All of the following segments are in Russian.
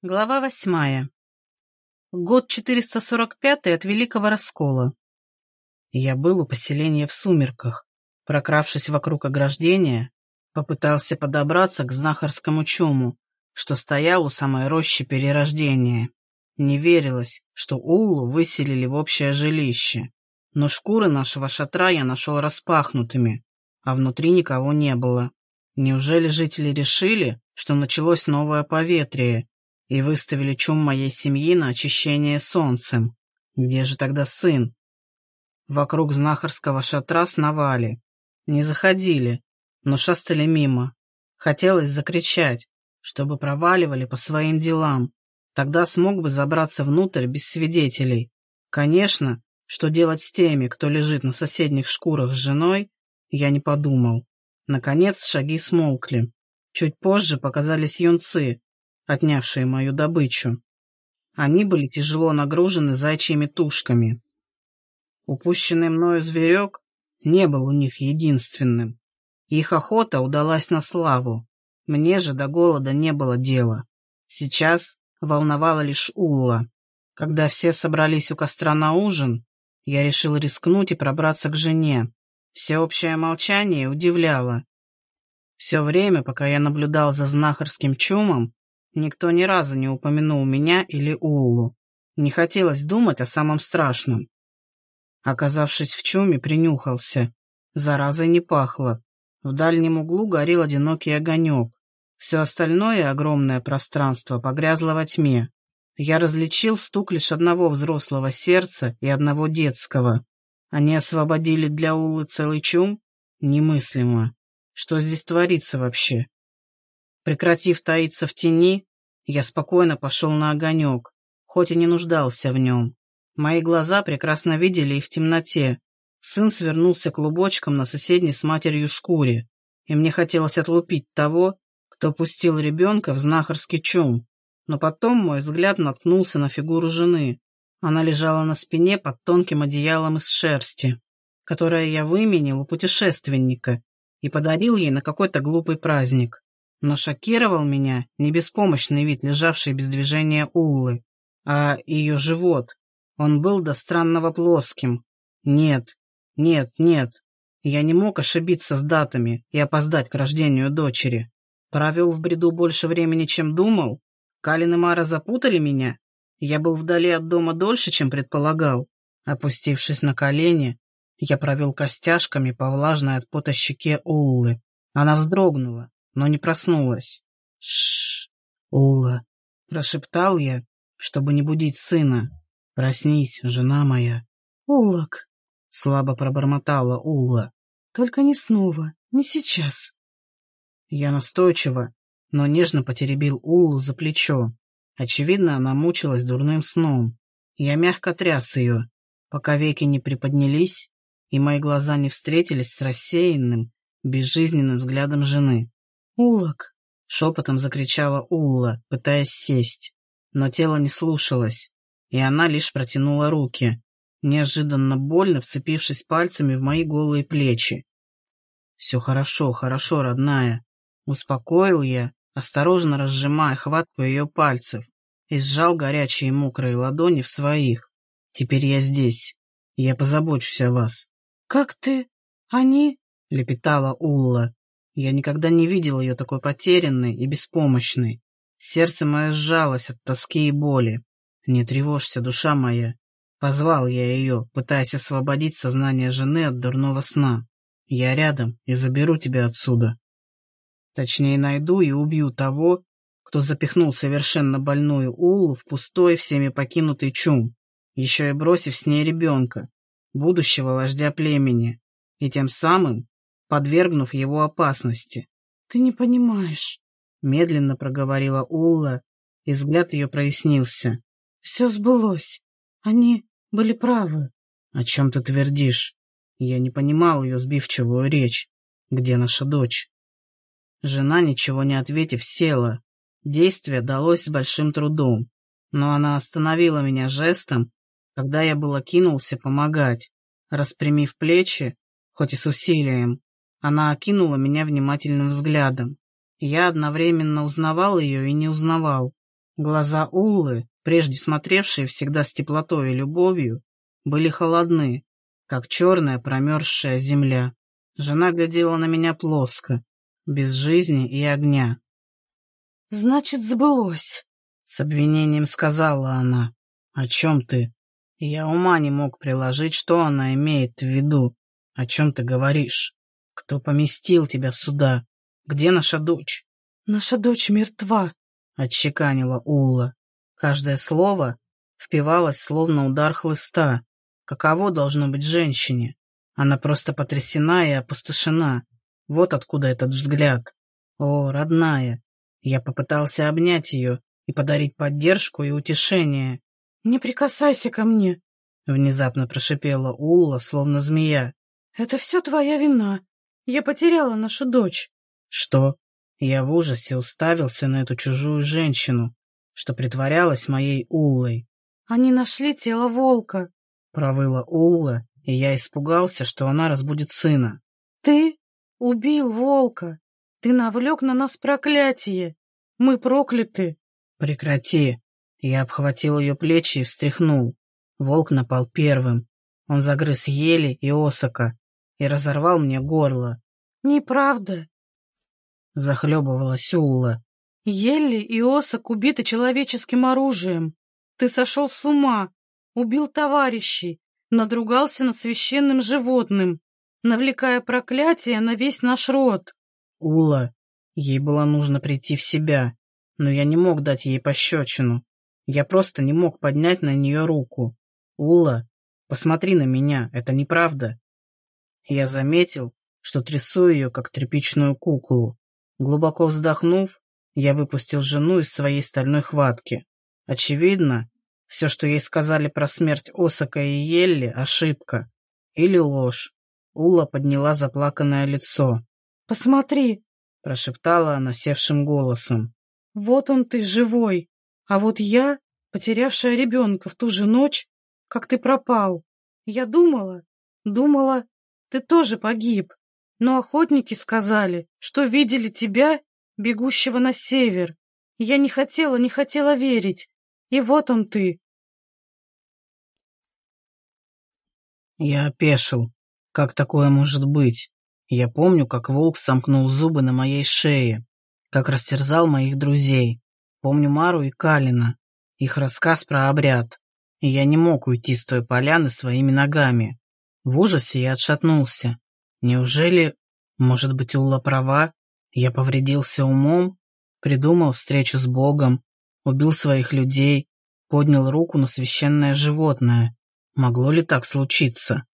Глава восьмая. Год 445 от Великого Раскола. Я был у поселения в сумерках. Прокравшись вокруг ограждения, попытался подобраться к знахарскому чуму, что стоял у самой рощи перерождения. Не верилось, что Уллу выселили в общее жилище. Но шкуры нашего шатра я нашел распахнутыми, а внутри никого не было. Неужели жители решили, что началось новое поветрие, и выставили чум моей семьи на очищение солнцем. Где же тогда сын? Вокруг знахарского шатра сновали. Не заходили, но шастали мимо. Хотелось закричать, чтобы проваливали по своим делам. Тогда смог бы забраться внутрь без свидетелей. Конечно, что делать с теми, кто лежит на соседних шкурах с женой, я не подумал. Наконец шаги смолкли. Чуть позже показались юнцы, отнявшие мою добычу. Они были тяжело нагружены зайчьими тушками. Упущенный мною зверек не был у них единственным. Их охота удалась на славу. Мне же до голода не было дела. Сейчас волновала лишь Улла. Когда все собрались у костра на ужин, я решил рискнуть и пробраться к жене. Всеобщее молчание удивляло. Все время, пока я наблюдал за знахарским чумом, Никто ни разу не упомянул меня или Уллу. Не хотелось думать о самом страшном. Оказавшись в чуме, принюхался. Заразой не пахло. В дальнем углу горел одинокий огонек. Все остальное огромное пространство погрязло во тьме. Я различил стук лишь одного взрослого сердца и одного детского. Они освободили для Уллы целый чум? Немыслимо. Что здесь творится вообще? Прекратив таиться в тени, я спокойно пошел на огонек, хоть и не нуждался в нем. Мои глаза прекрасно видели и в темноте. Сын свернулся клубочком на соседней с матерью шкуре, и мне хотелось отлупить того, кто пустил ребенка в знахарский чум. Но потом мой взгляд наткнулся на фигуру жены. Она лежала на спине под тонким одеялом из шерсти, которое я выменил у путешественника и подарил ей на какой-то глупый праздник. Но шокировал меня не беспомощный вид, лежавший без движения Уллы, а ее живот. Он был до странного плоским. Нет, нет, нет. Я не мог ошибиться с датами и опоздать к рождению дочери. Провел в бреду больше времени, чем думал. Калин и Мара запутали меня. Я был вдали от дома дольше, чем предполагал. Опустившись на колени, я провел костяшками по влажной от пота щеке Уллы. Она вздрогнула, но не проснулась. Шш, Ула, прошептал я, чтобы не будить сына. Проснись, жена моя. Улок, слабо пробормотала Ула. Только не снова, не сейчас. Я настойчиво, но нежно потеребил Улу за плечо. Очевидно, она мучилась дурным сном. Я мягко тряс ее, пока веки не приподнялись, и мои глаза не встретились с рассеянным, безжизненным взглядом жены. «Улок!» — шепотом закричала Улла, пытаясь сесть. Но тело не слушалось, и она лишь протянула руки, неожиданно больно вцепившись пальцами в мои голые плечи. «Все хорошо, хорошо, родная», — успокоил я, осторожно разжимая хватку ее пальцев и сжал горячие мокрые ладони в своих. «Теперь я здесь. Я позабочусь о вас». «Как ты? Они?» — лепетала Улла, я никогда не видел ее такой потерянной и беспомощной. Сердце мое сжалось от тоски и боли. «Не тревожься, душа моя!» Позвал я ее, пытаясь освободить сознание жены от дурного сна. «Я рядом и заберу тебя отсюда. Точнее, найду и убью того, кто запихнул совершенно больную Улу в пустой, всеми покинутый чум, еще и бросив с ней ребенка, будущего вождя племени, и тем самым подвергнув его опасности. «Ты не понимаешь», — медленно проговорила Улла, и взгляд ее прояснился. «Все сбылось. Они были правы». «О чем ты твердишь?» Я не понимал ее сбивчивую речь. «Где наша дочь?» Жена, ничего не ответив, села. Действие далось с большим трудом, но она остановила меня жестом, когда я было кинулся помогать. Распрямив плечи, хоть и с усилием, она окинула меня внимательным взглядом. Я одновременно узнавал ее и не узнавал. Глаза Уллы, прежде смотревшие всегда с теплотой и любовью, были холодны, как черная промерзшая земля. Жена глядела на меня плоско, без жизни и огня. «Значит, сбылось», — с обвинением сказала она. «О чем ты?» Я ума не мог приложить, что она имеет в виду. О чем ты говоришь? Кто поместил тебя сюда? Где наша дочь? Наша дочь мертва, — отчеканила Улла. Каждое слово впивалось, словно удар хлыста. Каково должно быть женщине? Она просто потрясена и опустошена. Вот откуда этот взгляд. О, родная! Я попытался обнять ее и подарить поддержку и утешение. «Не прикасайся ко мне!» — внезапно прошипела Улла, словно змея. «Это все твоя вина. Я потеряла нашу дочь». «Что?» Я в ужасе уставился на эту чужую женщину, что притворялась моей Уллой. «Они нашли тело волка», — провыла Улла, и я испугался, что она разбудит сына. «Ты убил волка. Ты навлек на нас проклятие. Мы прокляты». «Прекрати». Я обхватил ее плечи и встряхнул. Волк напал первым. Он загрыз ели и осока и разорвал мне горло. «Неправда», — захлебывалась Улла. «Елли и осок убиты человеческим оружием. Ты сошел с ума, убил товарищей, надругался над священным животным, навлекая проклятие на весь наш род. Ула, ей было нужно прийти в себя, но я не мог дать ей пощечину. Я просто не мог поднять на нее руку. Ула, посмотри на меня, это неправда. Я заметил, что трясу ее, как тряпичную куклу. Глубоко вздохнув, я выпустил жену из своей стальной хватки. Очевидно, все, что ей сказали про смерть Осака и Елли, ошибка. Или ложь. Ула подняла заплаканное лицо. «Посмотри!» — прошептала она севшим голосом. «Вот он ты, живой! А вот я, потерявшая ребенка в ту же ночь, как ты пропал. Я думала, думала, ты тоже погиб. Но охотники сказали, что видели тебя, бегущего на север. Я не хотела, не хотела верить. И вот он ты. Я опешил. Как такое может быть? Я помню, как волк сомкнул зубы на моей шее, как растерзал моих друзей. Помню Мару и Калина, их рассказ про обряд. И я не мог уйти с той поляны своими ногами. В ужасе я отшатнулся. Неужели, может быть, Ула права? Я повредился умом, придумал встречу с Богом, убил своих людей, поднял руку на священное животное. Могло ли так случиться?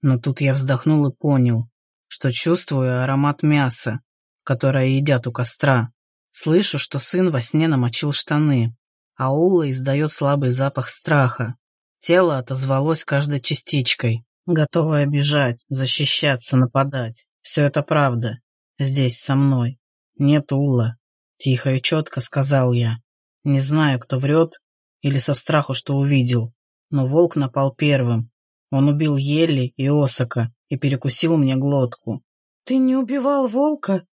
Но тут я вздохнул и понял, что чувствую аромат мяса, которое едят у костра. Слышу, что сын во сне намочил штаны, а Ула издает слабый запах страха. Тело отозвалось каждой частичкой, готовое бежать, защищаться, нападать. Все это правда. Здесь, со мной. Нет Ула. Тихо и четко сказал я. Не знаю, кто врет или со страху, что увидел. Но волк напал первым. Он убил Елли и Осака и перекусил мне глотку. «Ты не убивал волка?»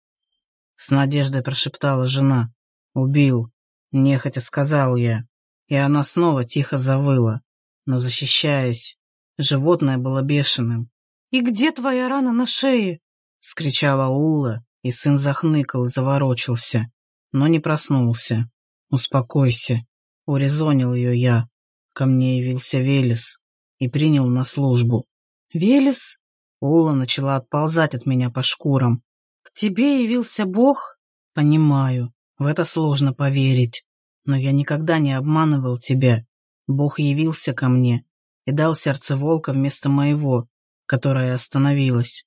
С надеждой прошептала жена. «Убил», — нехотя сказал я. И она снова тихо завыла, но защищаясь. Животное было бешеным. «И где твоя рана на шее?» — скричала Улла, и сын захныкал и заворочился, но не проснулся. «Успокойся», — урезонил ее я. Ко мне явился Велес и принял на службу. «Велес?» Улла начала отползать от меня по шкурам. «К тебе явился Бог?» «Понимаю, в это сложно поверить, но я никогда не обманывал тебя. Бог явился ко мне и дал сердце волка вместо моего, которое остановилось».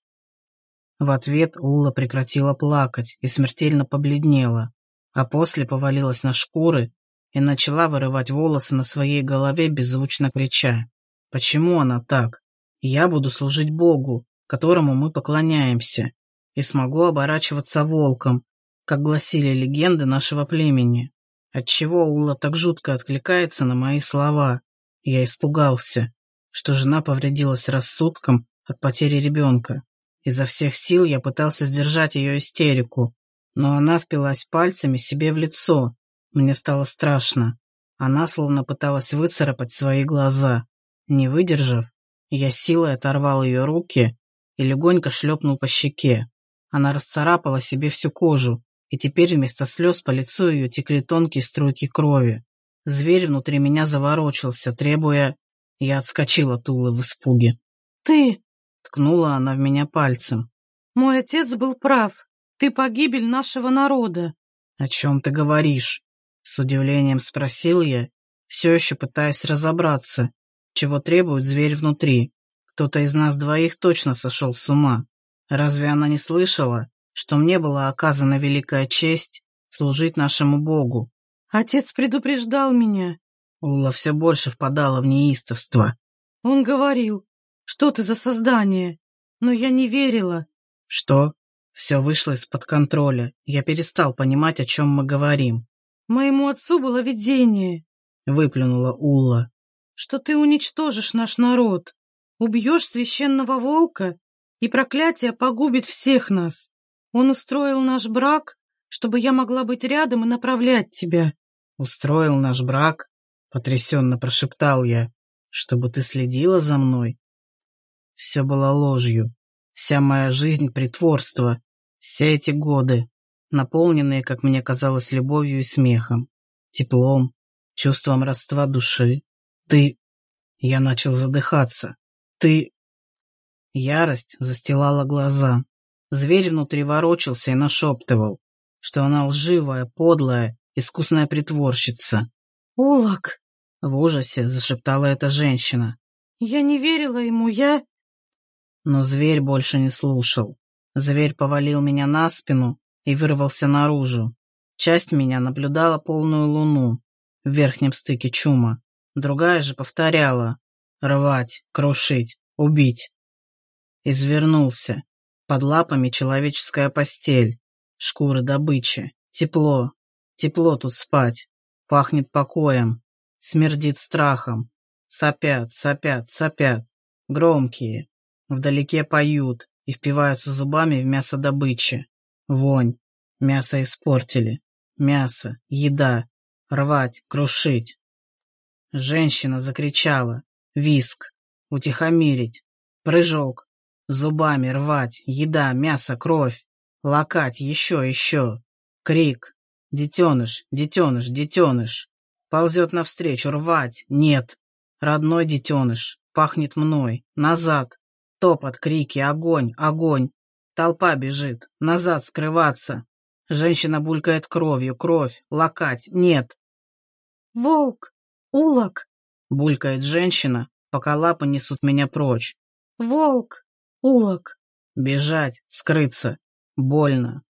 В ответ Улла прекратила плакать и смертельно побледнела, а после повалилась на шкуры и начала вырывать волосы на своей голове, беззвучно крича. Почему она так? Я буду служить Богу, которому мы поклоняемся, и смогу оборачиваться волком, как гласили легенды нашего племени. Отчего Ула так жутко откликается на мои слова? Я испугался, что жена повредилась рассудком от потери ребенка. Изо всех сил я пытался сдержать ее истерику, но она впилась пальцами себе в лицо, Мне стало страшно. Она словно пыталась выцарапать свои глаза. Не выдержав, я силой оторвал ее руки и легонько шлепнул по щеке. Она расцарапала себе всю кожу, и теперь вместо слез по лицу ее текли тонкие струйки крови. Зверь внутри меня заворочился, требуя... Я отскочил от Улы в испуге. «Ты!» — ткнула она в меня пальцем. «Мой отец был прав. Ты погибель нашего народа». «О чем ты говоришь?» С удивлением спросил я, все еще пытаясь разобраться, чего требует зверь внутри. Кто-то из нас двоих точно сошел с ума. Разве она не слышала, что мне была оказана великая честь служить нашему Богу? Отец предупреждал меня. Ула все больше впадала в неистовство. Он говорил, что ты за создание, но я не верила. Что? Все вышло из-под контроля. Я перестал понимать, о чем мы говорим. Моему отцу было видение, выплюнула Улла, что ты уничтожишь наш народ, убьешь священного волка, и проклятие погубит всех нас. Он устроил наш брак, чтобы я могла быть рядом и направлять тебя. Устроил наш брак? Потрясенно прошептал я, чтобы ты следила за мной. Все было ложью. Вся моя жизнь — притворство. Все эти годы, наполненные, как мне казалось, любовью и смехом, теплом, чувством родства души. Ты... Я начал задыхаться. Ты... Ярость застилала глаза. Зверь внутри ворочался и нашептывал, что она лживая, подлая, искусная притворщица. «Улак!» — в ужасе зашептала эта женщина. «Я не верила ему, я...» Но зверь больше не слушал. Зверь повалил меня на спину и вырвался наружу. Часть меня наблюдала полную луну в верхнем стыке чума. Другая же повторяла «рвать, крушить, убить». Извернулся. Под лапами человеческая постель, шкуры добычи, тепло. Тепло тут спать. Пахнет покоем, смердит страхом. Сопят, сопят, сопят. Громкие, Вдалеке поют и впиваются зубами в мясо добычи. Вонь. Мясо испортили. Мясо. Еда. Рвать. Крушить. Женщина закричала. Виск. Утихомирить. Прыжок. Зубами рвать. Еда. Мясо. Кровь. Лакать. Еще, еще. Крик. Детеныш. Детеныш. Детеныш. Ползет навстречу. Рвать. Нет. Родной детеныш. Пахнет мной. Назад. Топот, крики, огонь, огонь. Толпа бежит. Назад скрываться. Женщина булькает кровью, кровь, лакать, нет. «Волк! Улок!» — булькает женщина, пока лапы несут меня прочь. «Волк! Улок!» Бежать, скрыться. Больно,